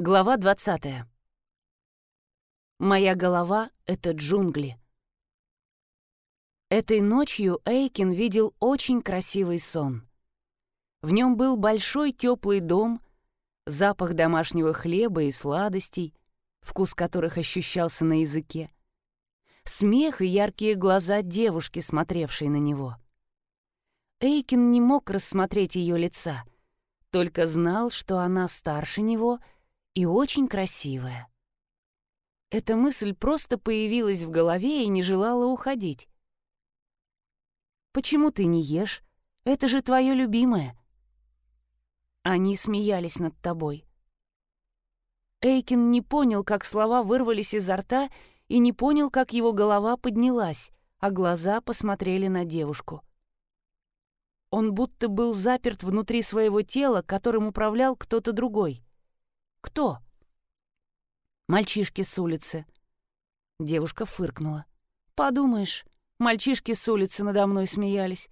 Глава 20. Моя голова — это джунгли. Этой ночью Эйкин видел очень красивый сон. В нем был большой теплый дом, запах домашнего хлеба и сладостей, вкус которых ощущался на языке, смех и яркие глаза девушки, смотревшей на него. Эйкин не мог рассмотреть ее лица, только знал, что она старше него — и очень красивая. Эта мысль просто появилась в голове и не желала уходить. «Почему ты не ешь? Это же твое любимое». Они смеялись над тобой. Эйкин не понял, как слова вырвались изо рта, и не понял, как его голова поднялась, а глаза посмотрели на девушку. Он будто был заперт внутри своего тела, которым управлял кто-то другой. «Кто?» «Мальчишки с улицы». Девушка фыркнула. «Подумаешь, мальчишки с улицы надо мной смеялись.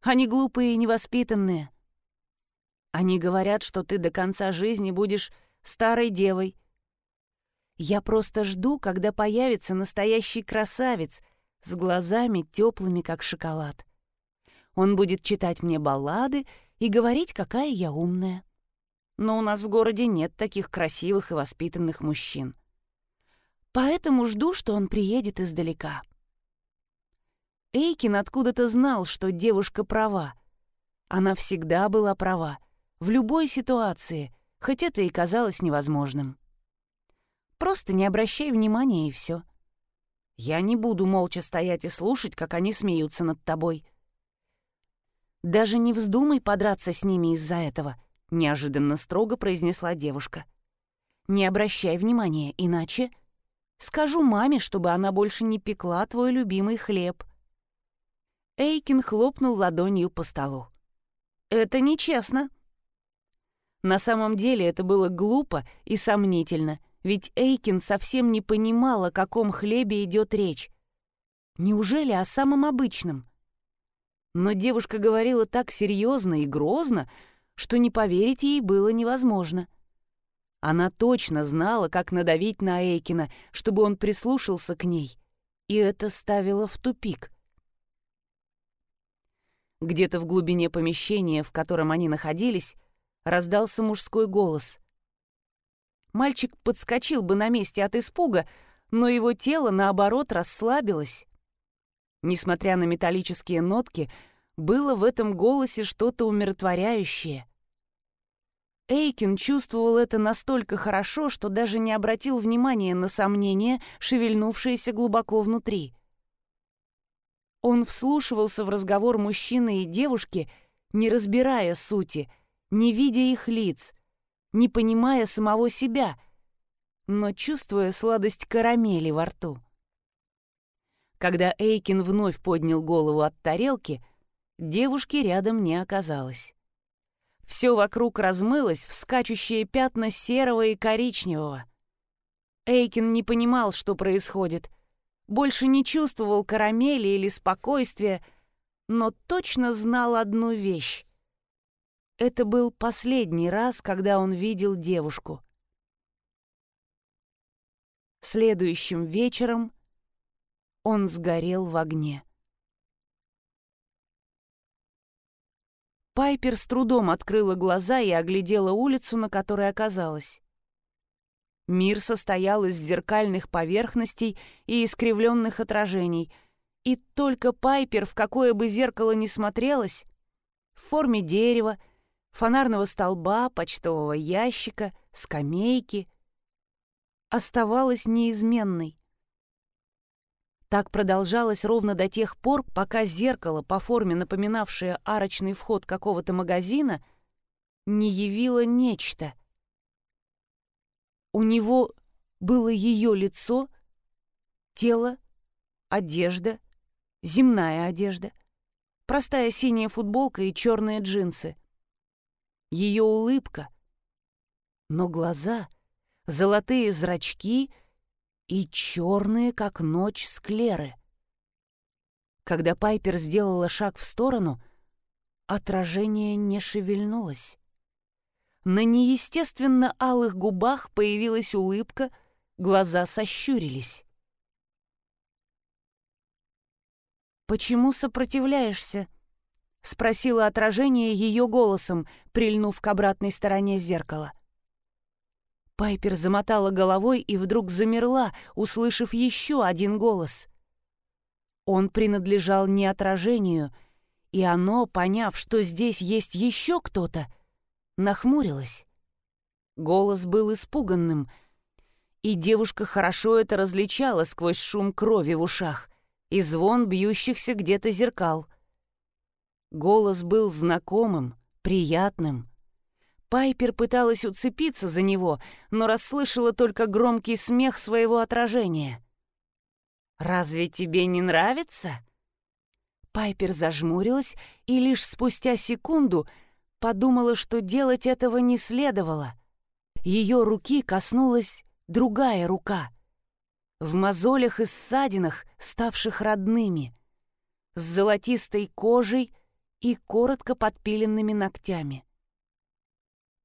Они глупые и невоспитанные. Они говорят, что ты до конца жизни будешь старой девой. Я просто жду, когда появится настоящий красавец с глазами теплыми, как шоколад. Он будет читать мне баллады и говорить, какая я умная но у нас в городе нет таких красивых и воспитанных мужчин. Поэтому жду, что он приедет издалека. Эйкин откуда-то знал, что девушка права. Она всегда была права, в любой ситуации, хоть это и казалось невозможным. Просто не обращай внимания, и все. Я не буду молча стоять и слушать, как они смеются над тобой. Даже не вздумай подраться с ними из-за этого — неожиданно строго произнесла девушка. «Не обращай внимания, иначе...» «Скажу маме, чтобы она больше не пекла твой любимый хлеб». Эйкин хлопнул ладонью по столу. «Это нечестно». На самом деле это было глупо и сомнительно, ведь Эйкин совсем не понимал, о каком хлебе идет речь. Неужели о самом обычном? Но девушка говорила так серьезно и грозно, что не поверить ей было невозможно. Она точно знала, как надавить на Эйкина, чтобы он прислушался к ней, и это ставило в тупик. Где-то в глубине помещения, в котором они находились, раздался мужской голос. Мальчик подскочил бы на месте от испуга, но его тело, наоборот, расслабилось. Несмотря на металлические нотки, было в этом голосе что-то умиротворяющее. Эйкин чувствовал это настолько хорошо, что даже не обратил внимания на сомнения, шевельнувшиеся глубоко внутри. Он вслушивался в разговор мужчины и девушки, не разбирая сути, не видя их лиц, не понимая самого себя, но чувствуя сладость карамели во рту. Когда Эйкин вновь поднял голову от тарелки, девушки рядом не оказалось. Все вокруг размылось в скачущие пятна серого и коричневого. Эйкин не понимал, что происходит. Больше не чувствовал карамели или спокойствия, но точно знал одну вещь. Это был последний раз, когда он видел девушку. Следующим вечером он сгорел в огне. Пайпер с трудом открыла глаза и оглядела улицу, на которой оказалась. Мир состоял из зеркальных поверхностей и искривленных отражений, и только Пайпер, в какое бы зеркало ни смотрелась, в форме дерева, фонарного столба, почтового ящика, скамейки, оставалась неизменной. Так продолжалось ровно до тех пор, пока зеркало, по форме напоминавшее арочный вход какого-то магазина, не явило нечто. У него было ее лицо, тело, одежда, земная одежда, простая синяя футболка и черные джинсы. Ее улыбка, но глаза, золотые зрачки — и черные, как ночь, склеры. Когда Пайпер сделала шаг в сторону, отражение не шевельнулось. На неестественно алых губах появилась улыбка, глаза сощурились. «Почему сопротивляешься?» — спросила отражение ее голосом, прильнув к обратной стороне зеркала. Пайпер замотала головой и вдруг замерла, услышав еще один голос. Он принадлежал не отражению, и оно, поняв, что здесь есть еще кто-то, нахмурилось. Голос был испуганным, и девушка хорошо это различала сквозь шум крови в ушах и звон бьющихся где-то зеркал. Голос был знакомым, приятным. Пайпер пыталась уцепиться за него, но расслышала только громкий смех своего отражения. «Разве тебе не нравится?» Пайпер зажмурилась и лишь спустя секунду подумала, что делать этого не следовало. Ее руки коснулась другая рука — в мозолях и ссадинах, ставших родными, с золотистой кожей и коротко подпиленными ногтями.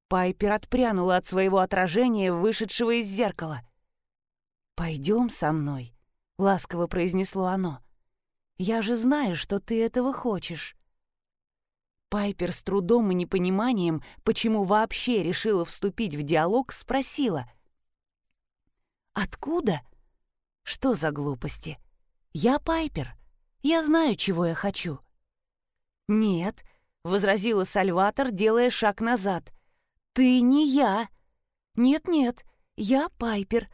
Пайпер отпрянула от своего отражения, вышедшего из зеркала. «Пойдем со мной», — ласково произнесло оно. «Я же знаю, что ты этого хочешь». Пайпер с трудом и непониманием, почему вообще решила вступить в диалог, спросила. «Откуда?» Что за глупости? Я Пайпер. Я знаю, чего я хочу. Нет, возразила Сальватор, делая шаг назад. Ты не я. Нет-нет, я Пайпер.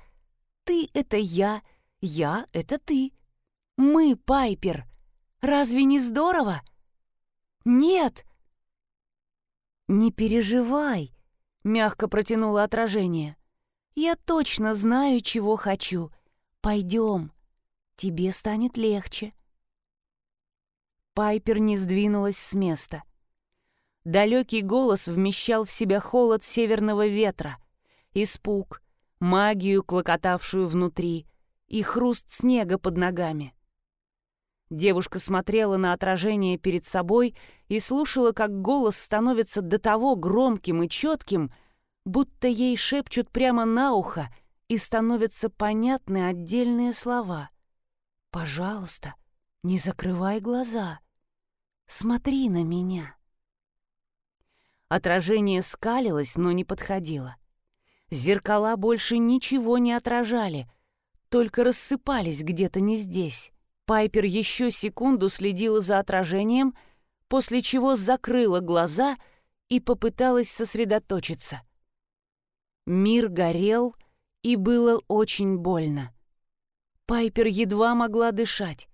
Ты — это я, я — это ты. Мы Пайпер. Разве не здорово? Нет. Не переживай, мягко протянуло отражение. Я точно знаю, чего хочу — Пойдем, тебе станет легче. Пайпер не сдвинулась с места. Далекий голос вмещал в себя холод северного ветра, испуг, магию, клокотавшую внутри, и хруст снега под ногами. Девушка смотрела на отражение перед собой и слушала, как голос становится до того громким и четким, будто ей шепчут прямо на ухо — и становятся понятны отдельные слова. «Пожалуйста, не закрывай глаза. Смотри на меня». Отражение скалилось, но не подходило. Зеркала больше ничего не отражали, только рассыпались где-то не здесь. Пайпер еще секунду следила за отражением, после чего закрыла глаза и попыталась сосредоточиться. Мир горел, и было очень больно. Пайпер едва могла дышать.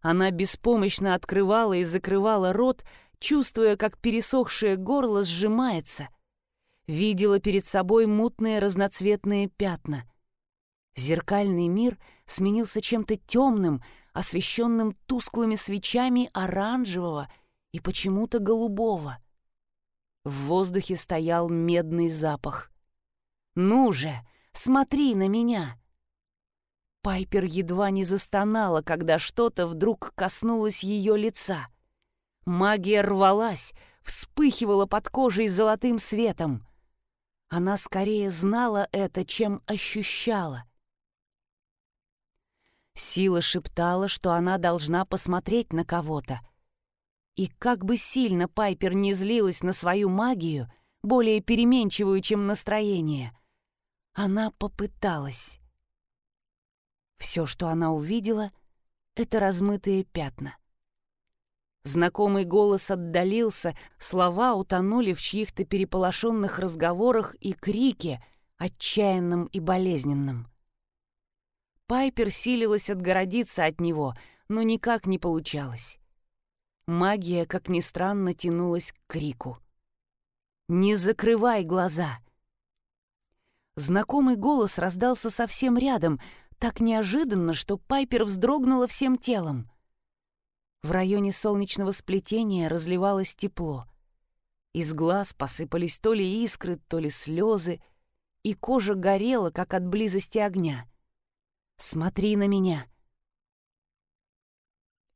Она беспомощно открывала и закрывала рот, чувствуя, как пересохшее горло сжимается. Видела перед собой мутные разноцветные пятна. Зеркальный мир сменился чем-то темным, освещенным тусклыми свечами оранжевого и почему-то голубого. В воздухе стоял медный запах. «Ну же!» Смотри на меня!» Пайпер едва не застонала, когда что-то вдруг коснулось ее лица. Магия рвалась, вспыхивала под кожей золотым светом. Она скорее знала это, чем ощущала. Сила шептала, что она должна посмотреть на кого-то. И как бы сильно Пайпер не злилась на свою магию, более переменчивую, чем настроение, она попыталась. Все, что она увидела, — это размытые пятна. Знакомый голос отдалился, слова утонули в чьих-то переполошенных разговорах и крике, отчаянном и болезненном. Пайпер силилась отгородиться от него, но никак не получалось. Магия, как ни странно, тянулась к крику. «Не закрывай глаза!» Знакомый голос раздался совсем рядом, так неожиданно, что Пайпер вздрогнула всем телом. В районе солнечного сплетения разливалось тепло. Из глаз посыпались то ли искры, то ли слезы, и кожа горела, как от близости огня. «Смотри на меня!»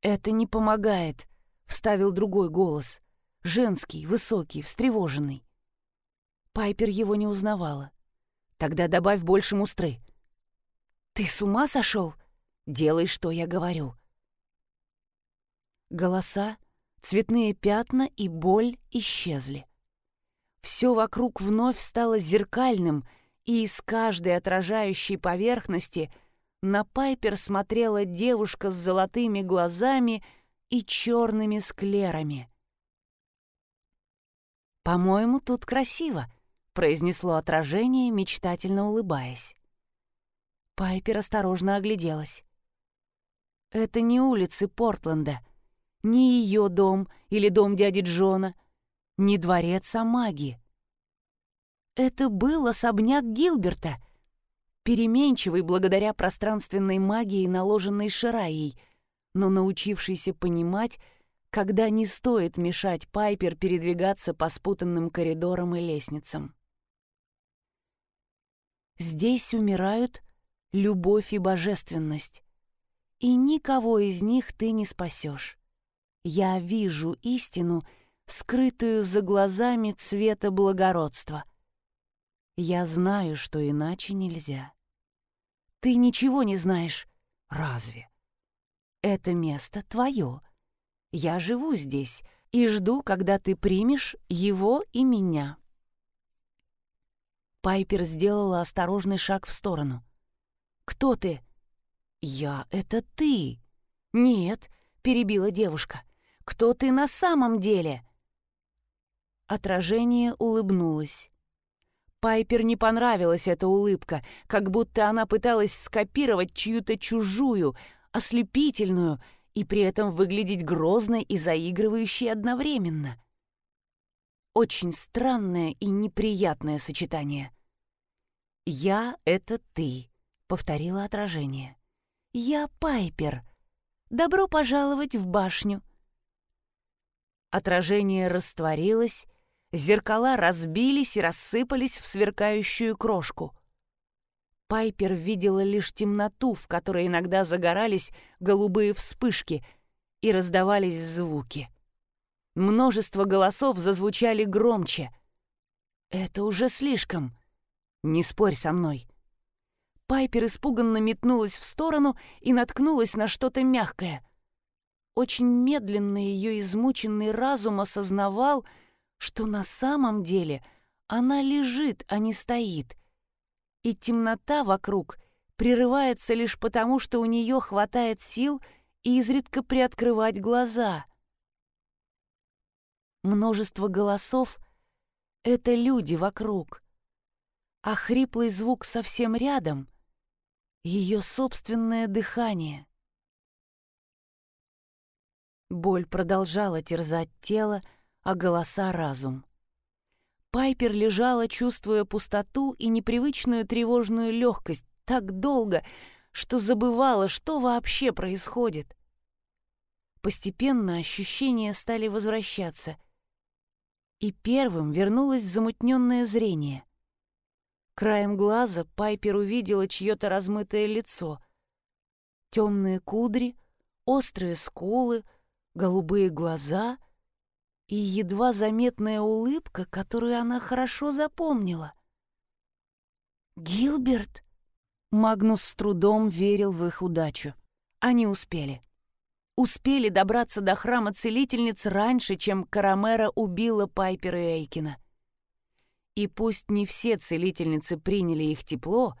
«Это не помогает», — вставил другой голос. Женский, высокий, встревоженный. Пайпер его не узнавала. «Тогда добавь больше мустры». «Ты с ума сошел? Делай, что я говорю». Голоса, цветные пятна и боль исчезли. Все вокруг вновь стало зеркальным, и из каждой отражающей поверхности на Пайпер смотрела девушка с золотыми глазами и черными склерами. «По-моему, тут красиво», — произнесло отражение, мечтательно улыбаясь. Пайпер осторожно огляделась. «Это не улицы Портленда, не ее дом или дом дяди Джона, не дворец Амаги. Это был особняк Гилберта, переменчивый благодаря пространственной магии, наложенной Шираей, но научившийся понимать, когда не стоит мешать Пайпер передвигаться по спутанным коридорам и лестницам. Здесь умирают любовь и божественность, и никого из них ты не спасешь. Я вижу истину, скрытую за глазами цвета благородства. Я знаю, что иначе нельзя. Ты ничего не знаешь. Разве? Это место твое. Я живу здесь и жду, когда ты примешь его и меня». Пайпер сделала осторожный шаг в сторону. «Кто ты?» «Я — это ты». «Нет», — перебила девушка. «Кто ты на самом деле?» Отражение улыбнулось. Пайпер не понравилась эта улыбка, как будто она пыталась скопировать чью-то чужую, ослепительную и при этом выглядеть грозной и заигрывающей одновременно. Очень странное и неприятное сочетание. «Я — это ты», — повторило отражение. «Я Пайпер. Добро пожаловать в башню». Отражение растворилось, зеркала разбились и рассыпались в сверкающую крошку — Пайпер видела лишь темноту, в которой иногда загорались голубые вспышки и раздавались звуки. Множество голосов зазвучали громче. «Это уже слишком. Не спорь со мной». Пайпер испуганно метнулась в сторону и наткнулась на что-то мягкое. Очень медленно ее измученный разум осознавал, что на самом деле она лежит, а не стоит — и темнота вокруг прерывается лишь потому, что у нее хватает сил изредка приоткрывать глаза. Множество голосов — это люди вокруг, а хриплый звук совсем рядом — ее собственное дыхание. Боль продолжала терзать тело, а голоса — разум. Пайпер лежала, чувствуя пустоту и непривычную тревожную легкость так долго, что забывала, что вообще происходит. Постепенно ощущения стали возвращаться, и первым вернулось замутненное зрение. Краем глаза Пайпер увидела чье-то размытое лицо. Темные кудри, острые скулы, голубые глаза — и едва заметная улыбка, которую она хорошо запомнила. «Гилберт?» Магнус с трудом верил в их удачу. Они успели. Успели добраться до храма целительниц раньше, чем Карамера убила Пайпера и Эйкина. И пусть не все целительницы приняли их тепло,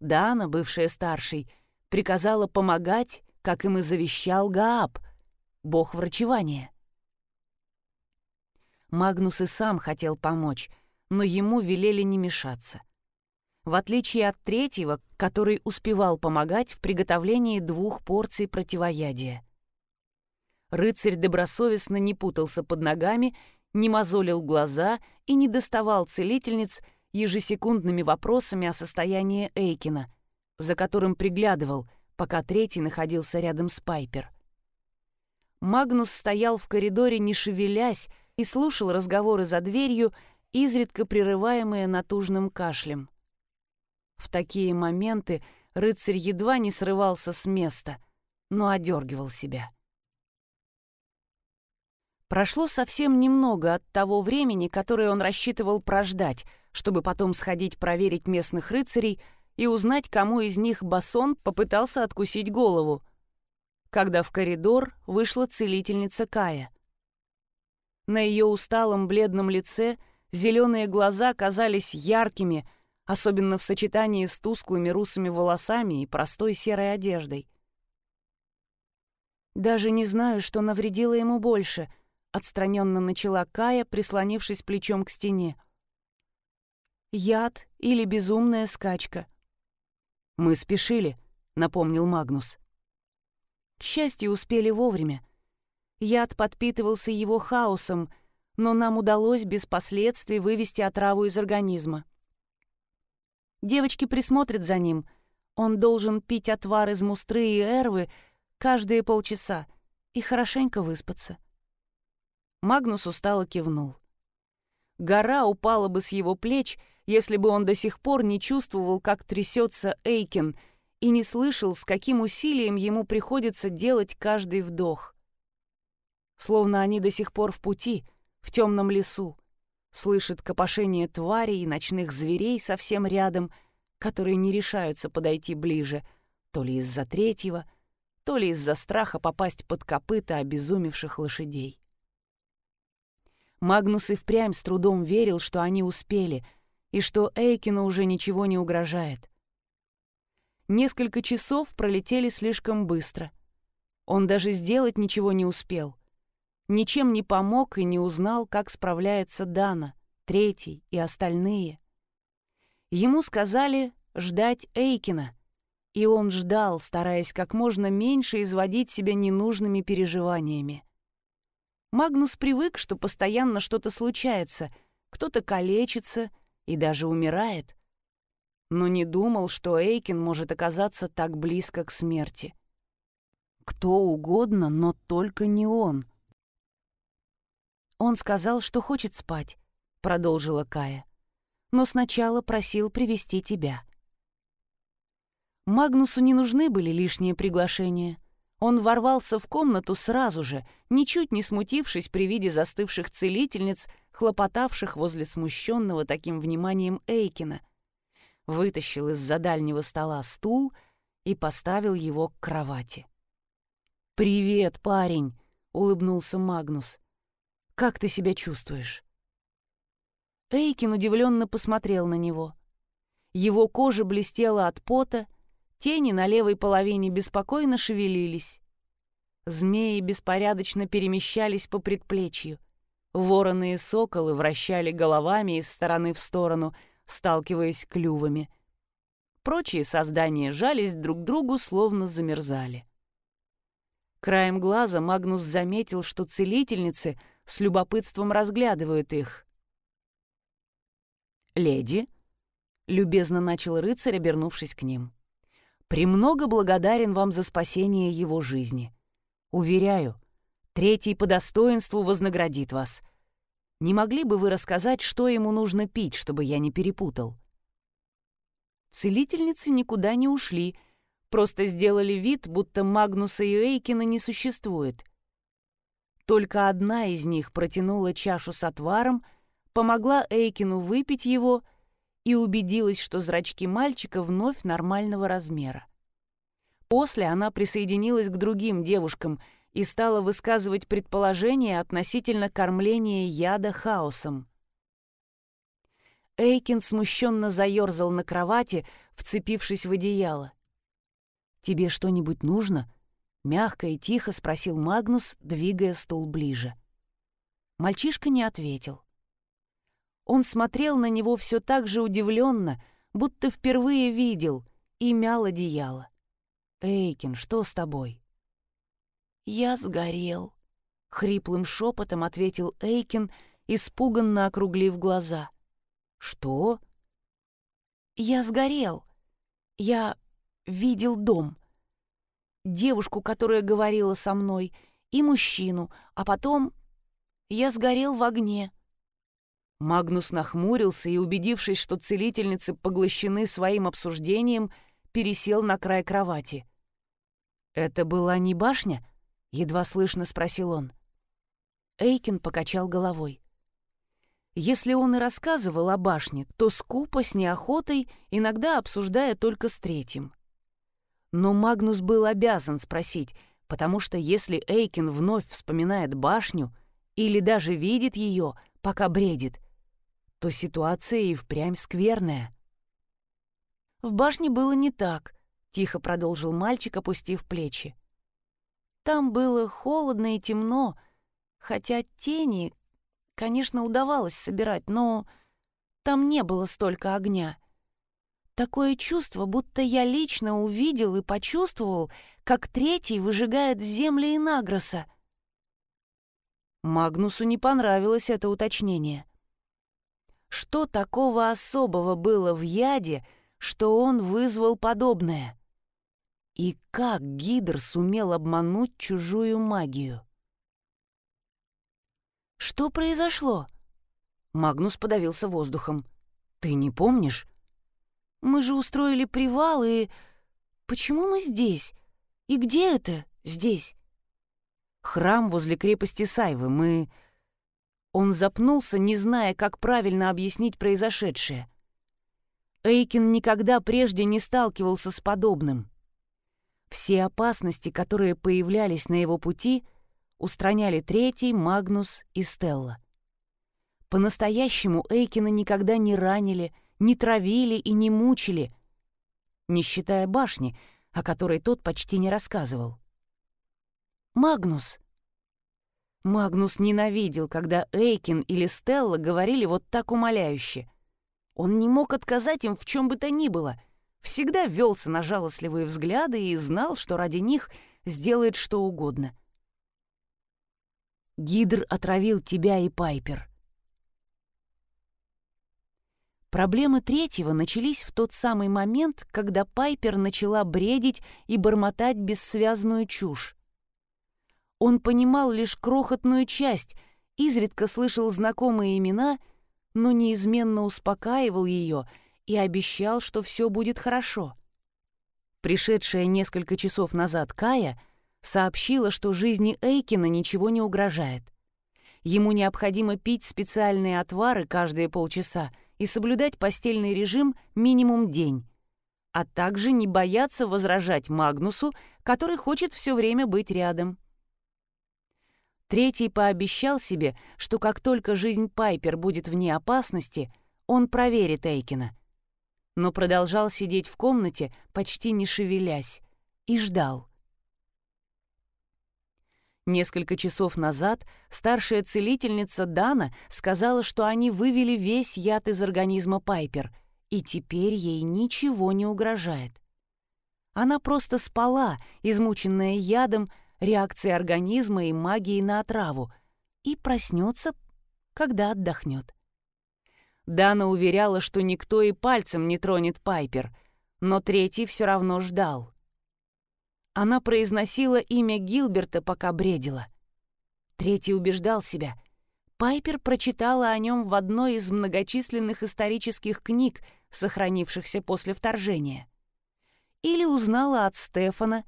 Дана, бывшая старшей, приказала помогать, как им и завещал Гааб, бог врачевания. Магнус и сам хотел помочь, но ему велели не мешаться. В отличие от третьего, который успевал помогать в приготовлении двух порций противоядия. Рыцарь добросовестно не путался под ногами, не мозолил глаза и не доставал целительниц ежесекундными вопросами о состоянии Эйкина, за которым приглядывал, пока третий находился рядом с Пайпер. Магнус стоял в коридоре, не шевелясь, и слушал разговоры за дверью, изредка прерываемые натужным кашлем. В такие моменты рыцарь едва не срывался с места, но одергивал себя. Прошло совсем немного от того времени, которое он рассчитывал прождать, чтобы потом сходить проверить местных рыцарей и узнать, кому из них Бассон попытался откусить голову, когда в коридор вышла целительница Кая. На ее усталом бледном лице зеленые глаза казались яркими, особенно в сочетании с тусклыми русыми волосами и простой серой одеждой. «Даже не знаю, что навредило ему больше», — отстраненно начала Кая, прислонившись плечом к стене. «Яд или безумная скачка?» «Мы спешили», — напомнил Магнус. К счастью, успели вовремя. Яд подпитывался его хаосом, но нам удалось без последствий вывести отраву из организма. Девочки присмотрят за ним. Он должен пить отвар из мустры и эрвы каждые полчаса и хорошенько выспаться. Магнус устало кивнул. Гора упала бы с его плеч, если бы он до сих пор не чувствовал, как трясется Эйкин, и не слышал, с каким усилием ему приходится делать каждый вдох. Словно они до сих пор в пути, в темном лесу, слышит копошение тварей и ночных зверей совсем рядом, которые не решаются подойти ближе, то ли из-за третьего, то ли из-за страха попасть под копыта обезумевших лошадей. Магнус и впрямь с трудом верил, что они успели, и что Эйкину уже ничего не угрожает. Несколько часов пролетели слишком быстро. Он даже сделать ничего не успел. Ничем не помог и не узнал, как справляется Дана, Третий и остальные. Ему сказали ждать Эйкина, и он ждал, стараясь как можно меньше изводить себя ненужными переживаниями. Магнус привык, что постоянно что-то случается, кто-то калечится и даже умирает. Но не думал, что Эйкин может оказаться так близко к смерти. Кто угодно, но только не он. «Он сказал, что хочет спать», — продолжила Кая. «Но сначала просил привести тебя». Магнусу не нужны были лишние приглашения. Он ворвался в комнату сразу же, ничуть не смутившись при виде застывших целительниц, хлопотавших возле смущенного таким вниманием Эйкина. Вытащил из-за дальнего стола стул и поставил его к кровати. «Привет, парень!» — улыбнулся Магнус. «Как ты себя чувствуешь?» Эйкин удивленно посмотрел на него. Его кожа блестела от пота, Тени на левой половине беспокойно шевелились. Змеи беспорядочно перемещались по предплечью. Вороны и соколы вращали головами из стороны в сторону, сталкиваясь клювами. Прочие создания жались друг другу, словно замерзали. Краем глаза Магнус заметил, что целительницы с любопытством разглядывают их. «Леди», — любезно начал рыцарь, обернувшись к ним, — премного благодарен вам за спасение его жизни. Уверяю, третий по достоинству вознаградит вас. Не могли бы вы рассказать, что ему нужно пить, чтобы я не перепутал?» Целительницы никуда не ушли, просто сделали вид, будто Магнуса и Эйкина не существует. Только одна из них протянула чашу с отваром, помогла Эйкину выпить его — и убедилась, что зрачки мальчика вновь нормального размера. После она присоединилась к другим девушкам и стала высказывать предположения относительно кормления яда хаосом. Эйкин смущенно заерзал на кровати, вцепившись в одеяло. «Тебе что-нибудь нужно?» — мягко и тихо спросил Магнус, двигая стул ближе. Мальчишка не ответил. Он смотрел на него все так же удивленно, будто впервые видел, и мял одеяло. «Эйкин, что с тобой?» «Я сгорел», — хриплым шепотом ответил Эйкин, испуганно округлив глаза. «Что?» «Я сгорел. Я видел дом. Девушку, которая говорила со мной, и мужчину, а потом я сгорел в огне». Магнус нахмурился и, убедившись, что целительницы поглощены своим обсуждением, пересел на край кровати. «Это была не башня?» — едва слышно спросил он. Эйкин покачал головой. Если он и рассказывал о башне, то скупо, с неохотой, иногда обсуждая только с третьим. Но Магнус был обязан спросить, потому что если Эйкин вновь вспоминает башню или даже видит ее, пока бредит, то ситуация и впрямь скверная. «В башне было не так», — тихо продолжил мальчик, опустив плечи. «Там было холодно и темно, хотя тени, конечно, удавалось собирать, но там не было столько огня. Такое чувство, будто я лично увидел и почувствовал, как третий выжигает земли Инагроса. Магнусу не понравилось это уточнение. Что такого особого было в яде, что он вызвал подобное? И как Гидр сумел обмануть чужую магию? «Что произошло?» Магнус подавился воздухом. «Ты не помнишь?» Мы же устроили привал, и... Почему мы здесь? И где это здесь? Храм возле крепости Сайвы. Мы... Он запнулся, не зная, как правильно объяснить произошедшее. Эйкин никогда прежде не сталкивался с подобным. Все опасности, которые появлялись на его пути, устраняли Третий, Магнус и Стелла. По-настоящему Эйкина никогда не ранили, не травили и не мучили, не считая башни, о которой тот почти не рассказывал. «Магнус!» Магнус ненавидел, когда Эйкин или Стелла говорили вот так умоляюще. Он не мог отказать им в чем бы то ни было, всегда велся на жалостливые взгляды и знал, что ради них сделает что угодно. «Гидр отравил тебя и Пайпер», Проблемы третьего начались в тот самый момент, когда Пайпер начала бредить и бормотать бессвязную чушь. Он понимал лишь крохотную часть, изредка слышал знакомые имена, но неизменно успокаивал ее и обещал, что все будет хорошо. Пришедшая несколько часов назад Кая сообщила, что жизни Эйкина ничего не угрожает. Ему необходимо пить специальные отвары каждые полчаса — и соблюдать постельный режим минимум день, а также не бояться возражать Магнусу, который хочет все время быть рядом. Третий пообещал себе, что как только жизнь Пайпер будет вне опасности, он проверит Эйкина. Но продолжал сидеть в комнате, почти не шевелясь, и ждал. Несколько часов назад старшая целительница Дана сказала, что они вывели весь яд из организма Пайпер, и теперь ей ничего не угрожает. Она просто спала, измученная ядом, реакцией организма и магией на отраву, и проснется, когда отдохнет. Дана уверяла, что никто и пальцем не тронет Пайпер, но третий все равно ждал. Она произносила имя Гилберта, пока бредила. Третий убеждал себя. Пайпер прочитала о нем в одной из многочисленных исторических книг, сохранившихся после вторжения. Или узнала от Стефана,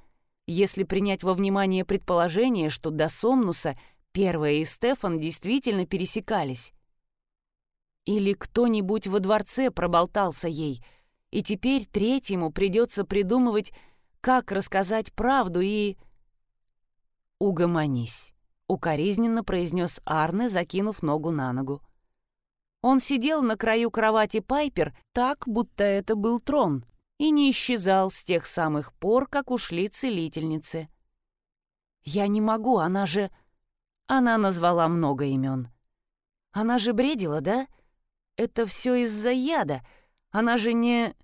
если принять во внимание предположение, что до Сомнуса первая и Стефан действительно пересекались. Или кто-нибудь во дворце проболтался ей, и теперь третьему придется придумывать как рассказать правду и... «Угомонись», — укоризненно произнес Арне, закинув ногу на ногу. Он сидел на краю кровати Пайпер так, будто это был трон, и не исчезал с тех самых пор, как ушли целительницы. «Я не могу, она же...» Она назвала много имен. «Она же бредила, да? Это все из-за яда. Она же не...»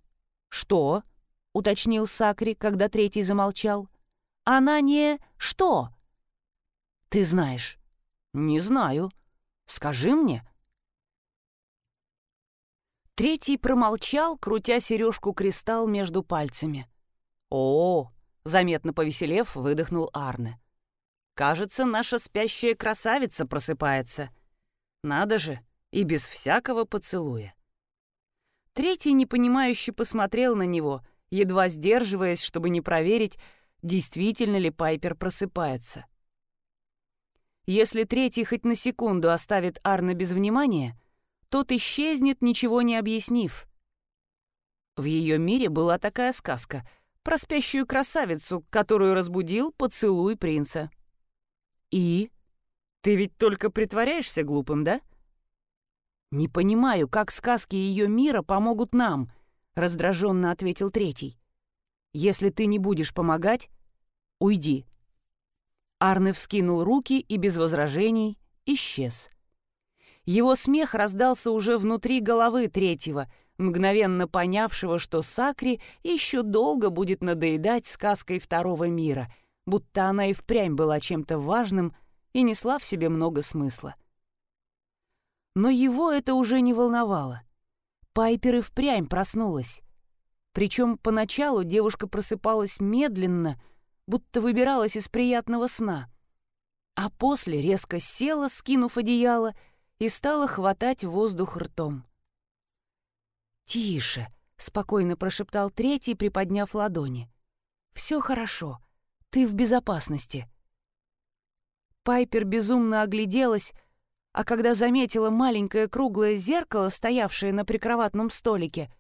«Что?» — уточнил Сакри, когда третий замолчал. «Она не... что?» «Ты знаешь». «Не знаю. Скажи мне». Третий промолчал, крутя сережку кристалл между пальцами. «О!» — заметно повеселев, выдохнул Арне. «Кажется, наша спящая красавица просыпается. Надо же, и без всякого поцелуя». Третий непонимающе посмотрел на него — едва сдерживаясь, чтобы не проверить, действительно ли Пайпер просыпается. Если третий хоть на секунду оставит Арна без внимания, тот исчезнет, ничего не объяснив. В ее мире была такая сказка про спящую красавицу, которую разбудил поцелуй принца. «И? Ты ведь только притворяешься глупым, да?» «Не понимаю, как сказки ее мира помогут нам», — раздраженно ответил третий. «Если ты не будешь помогать, уйди». Арне вскинул руки и без возражений исчез. Его смех раздался уже внутри головы третьего, мгновенно понявшего, что Сакри еще долго будет надоедать сказкой второго мира, будто она и впрямь была чем-то важным и несла в себе много смысла. Но его это уже не волновало. Пайпер и впрямь проснулась. Причем поначалу девушка просыпалась медленно, будто выбиралась из приятного сна. А после резко села, скинув одеяло, и стала хватать воздух ртом. «Тише!» — спокойно прошептал третий, приподняв ладони. «Все хорошо. Ты в безопасности». Пайпер безумно огляделась, а когда заметила маленькое круглое зеркало, стоявшее на прикроватном столике,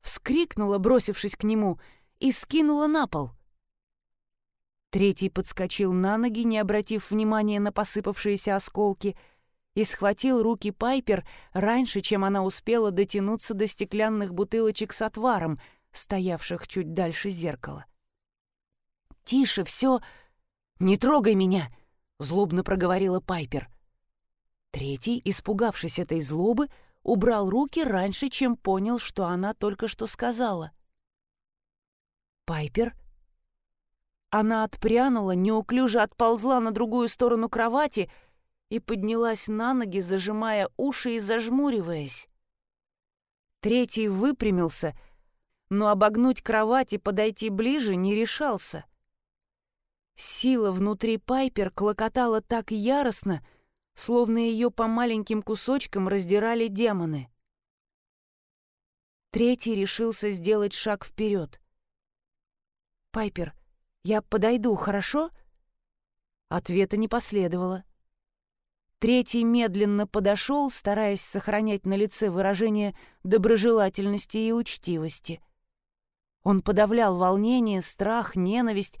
вскрикнула, бросившись к нему, и скинула на пол. Третий подскочил на ноги, не обратив внимания на посыпавшиеся осколки, и схватил руки Пайпер раньше, чем она успела дотянуться до стеклянных бутылочек с отваром, стоявших чуть дальше зеркала. «Тише, все! Не трогай меня!» — злобно проговорила Пайпер — Третий, испугавшись этой злобы, убрал руки раньше, чем понял, что она только что сказала. «Пайпер?» Она отпрянула, неуклюже отползла на другую сторону кровати и поднялась на ноги, зажимая уши и зажмуриваясь. Третий выпрямился, но обогнуть кровать и подойти ближе не решался. Сила внутри Пайпер клокотала так яростно, словно ее по маленьким кусочкам раздирали демоны. Третий решился сделать шаг вперед. «Пайпер, я подойду, хорошо?» Ответа не последовало. Третий медленно подошел, стараясь сохранять на лице выражение доброжелательности и учтивости. Он подавлял волнение, страх, ненависть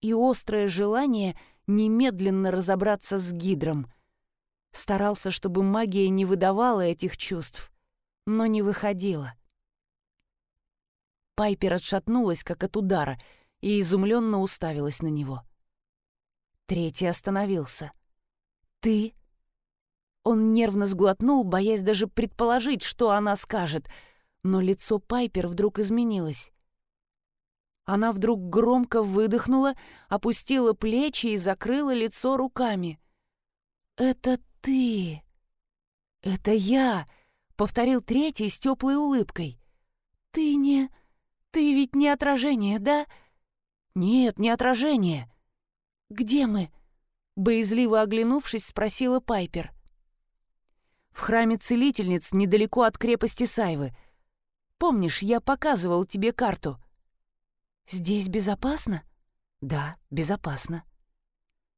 и острое желание немедленно разобраться с Гидром — Старался, чтобы магия не выдавала этих чувств, но не выходила. Пайпер отшатнулась, как от удара, и изумленно уставилась на него. Третий остановился. «Ты?» Он нервно сглотнул, боясь даже предположить, что она скажет, но лицо Пайпер вдруг изменилось. Она вдруг громко выдохнула, опустила плечи и закрыла лицо руками. «Это ты!» «Это я!» — повторил третий с теплой улыбкой. «Ты не... Ты ведь не отражение, да?» «Нет, не отражение». «Где мы?» — боязливо оглянувшись, спросила Пайпер. «В храме целительниц недалеко от крепости Сайвы. Помнишь, я показывал тебе карту?» «Здесь безопасно?» «Да, безопасно».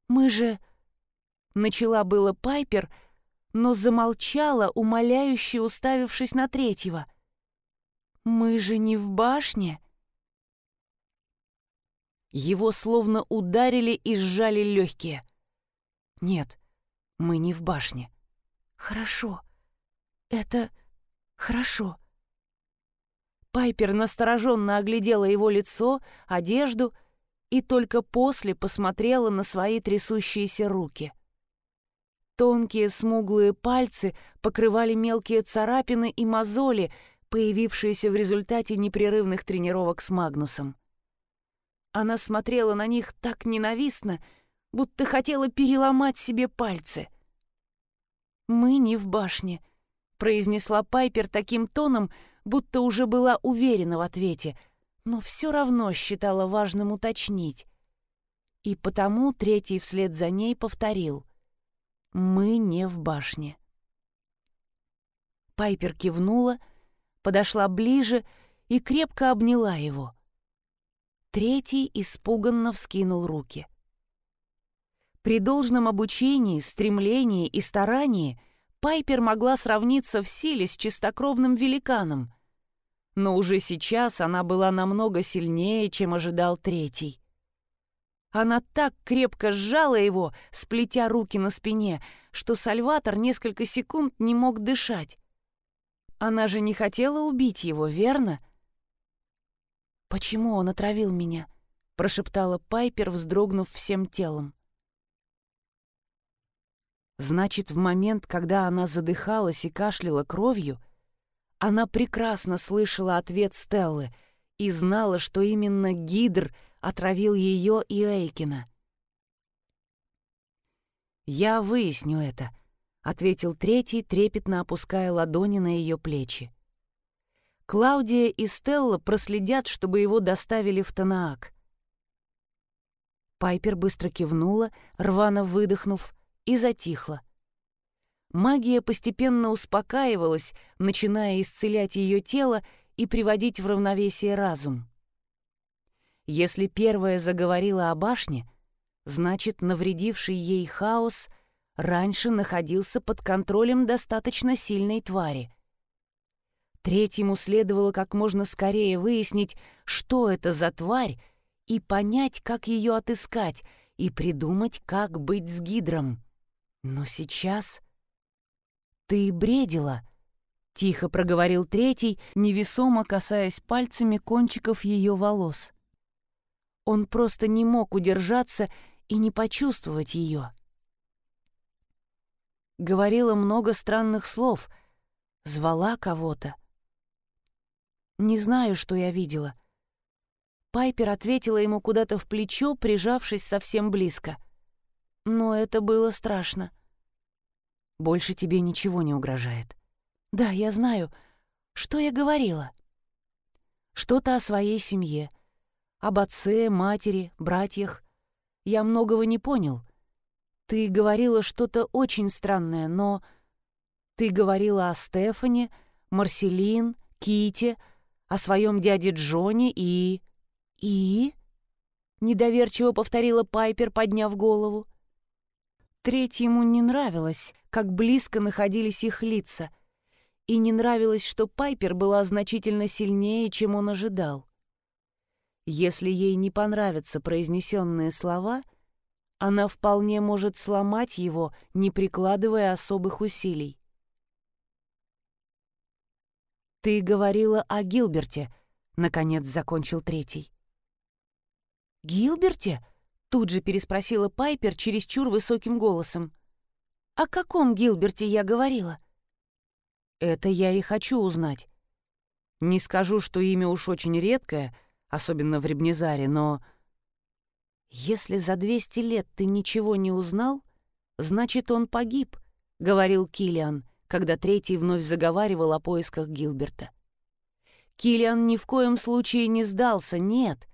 «Мы же...» Начала было Пайпер, но замолчала, умоляюще уставившись на третьего. «Мы же не в башне?» Его словно ударили и сжали легкие. «Нет, мы не в башне». «Хорошо. Это хорошо». Пайпер настороженно оглядела его лицо, одежду и только после посмотрела на свои трясущиеся руки — Тонкие смуглые пальцы покрывали мелкие царапины и мозоли, появившиеся в результате непрерывных тренировок с Магнусом. Она смотрела на них так ненавистно, будто хотела переломать себе пальцы. «Мы не в башне», — произнесла Пайпер таким тоном, будто уже была уверена в ответе, но все равно считала важным уточнить. И потому третий вслед за ней повторил — мы не в башне. Пайпер кивнула, подошла ближе и крепко обняла его. Третий испуганно вскинул руки. При должном обучении, стремлении и старании Пайпер могла сравниться в силе с чистокровным великаном. Но уже сейчас она была намного сильнее, чем ожидал третий. Она так крепко сжала его, сплетя руки на спине, что Сальватор несколько секунд не мог дышать. Она же не хотела убить его, верно? «Почему он отравил меня?» — прошептала Пайпер, вздрогнув всем телом. Значит, в момент, когда она задыхалась и кашляла кровью, она прекрасно слышала ответ Стеллы и знала, что именно Гидр отравил ее и Эйкина. «Я выясню это», — ответил третий, трепетно опуская ладони на ее плечи. Клаудия и Стелла проследят, чтобы его доставили в Танаак. Пайпер быстро кивнула, рвано выдохнув, и затихла. Магия постепенно успокаивалась, начиная исцелять ее тело и приводить в равновесие разум. Если первая заговорила о башне, значит, навредивший ей хаос раньше находился под контролем достаточно сильной твари. Третьему следовало как можно скорее выяснить, что это за тварь, и понять, как ее отыскать, и придумать, как быть с Гидром. Но сейчас... «Ты бредила», — тихо проговорил третий, невесомо касаясь пальцами кончиков ее волос. Он просто не мог удержаться и не почувствовать ее. Говорила много странных слов, звала кого-то. Не знаю, что я видела. Пайпер ответила ему куда-то в плечо, прижавшись совсем близко — но это было страшно. Больше тебе ничего не угрожает. Да, я знаю. Что я говорила? Что-то о своей семье. Об отце, матери, братьях. Я многого не понял. Ты говорила что-то очень странное, но... Ты говорила о Стефане, Марселин, Ките, о своем дяде Джоне и... И? Недоверчиво повторила Пайпер, подняв голову. Третьему не нравилось, как близко находились их лица, и не нравилось, что Пайпер была значительно сильнее, чем он ожидал. Если ей не понравятся произнесенные слова, она вполне может сломать его, не прикладывая особых усилий. «Ты говорила о Гилберте», — наконец закончил третий. «Гилберте?» Тут же переспросила Пайпер чересчур высоким голосом. «О каком Гилберте я говорила?» «Это я и хочу узнать. Не скажу, что имя уж очень редкое, особенно в Ребнезаре, но... Если за двести лет ты ничего не узнал, значит, он погиб», — говорил Килиан, когда третий вновь заговаривал о поисках Гилберта. Килиан ни в коем случае не сдался, нет —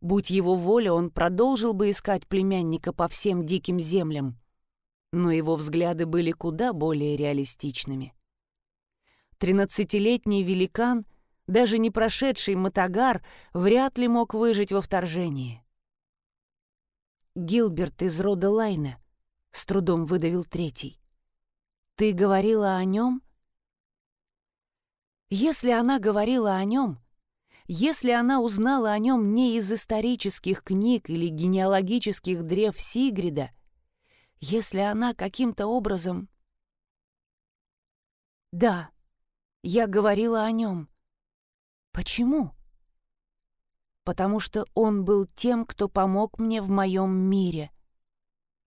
Будь его воля, он продолжил бы искать племянника по всем диким землям. Но его взгляды были куда более реалистичными. Тринадцатилетний великан, даже не прошедший Матагар, вряд ли мог выжить во вторжении. «Гилберт из рода Лайна», — с трудом выдавил третий. «Ты говорила о нем?» Если она говорила о нем, если она узнала о нем не из исторических книг или генеалогических древ Сигрида, если она каким-то образом... Да, я говорила о нем. Почему? Потому что он был тем, кто помог мне в моем мире.